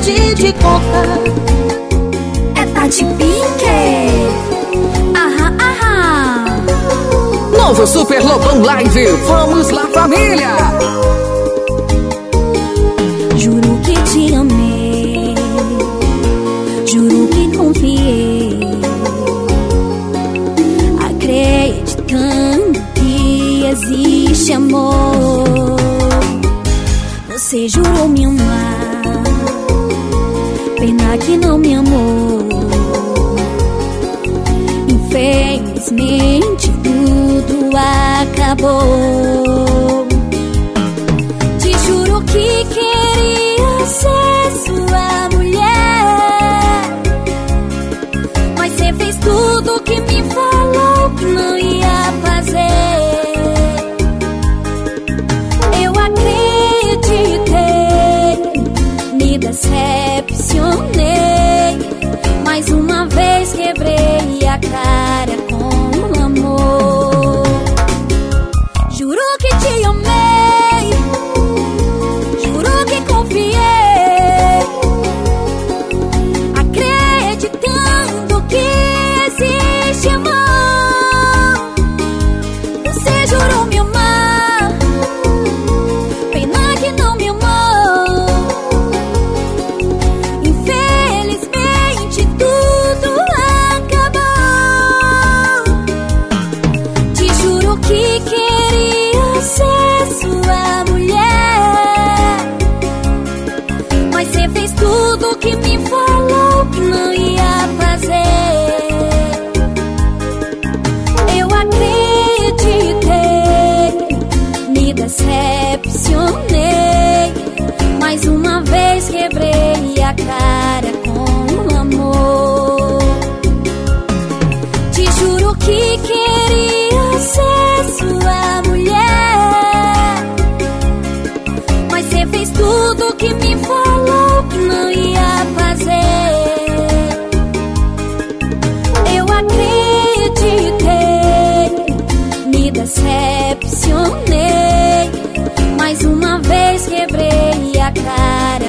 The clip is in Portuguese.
esqueci de contar. É Tati Pink. Aham, aham. Novo Super Lobão Live. Vamos lá, família. Juro que te amei. Juro que confiei. Acreditando que existe amor. Você jurou me amar. Pena que não me amou. Infelizmente tudo acabou. Te juro que queria ser sua tudo que me falou que não ia fazer. Eu acreditei, me decepcionei. Mais uma vez quebrei a cara com amor. Te juro que queria ser sua mulher. Decepcionei. Mais uma vez quebrei a cara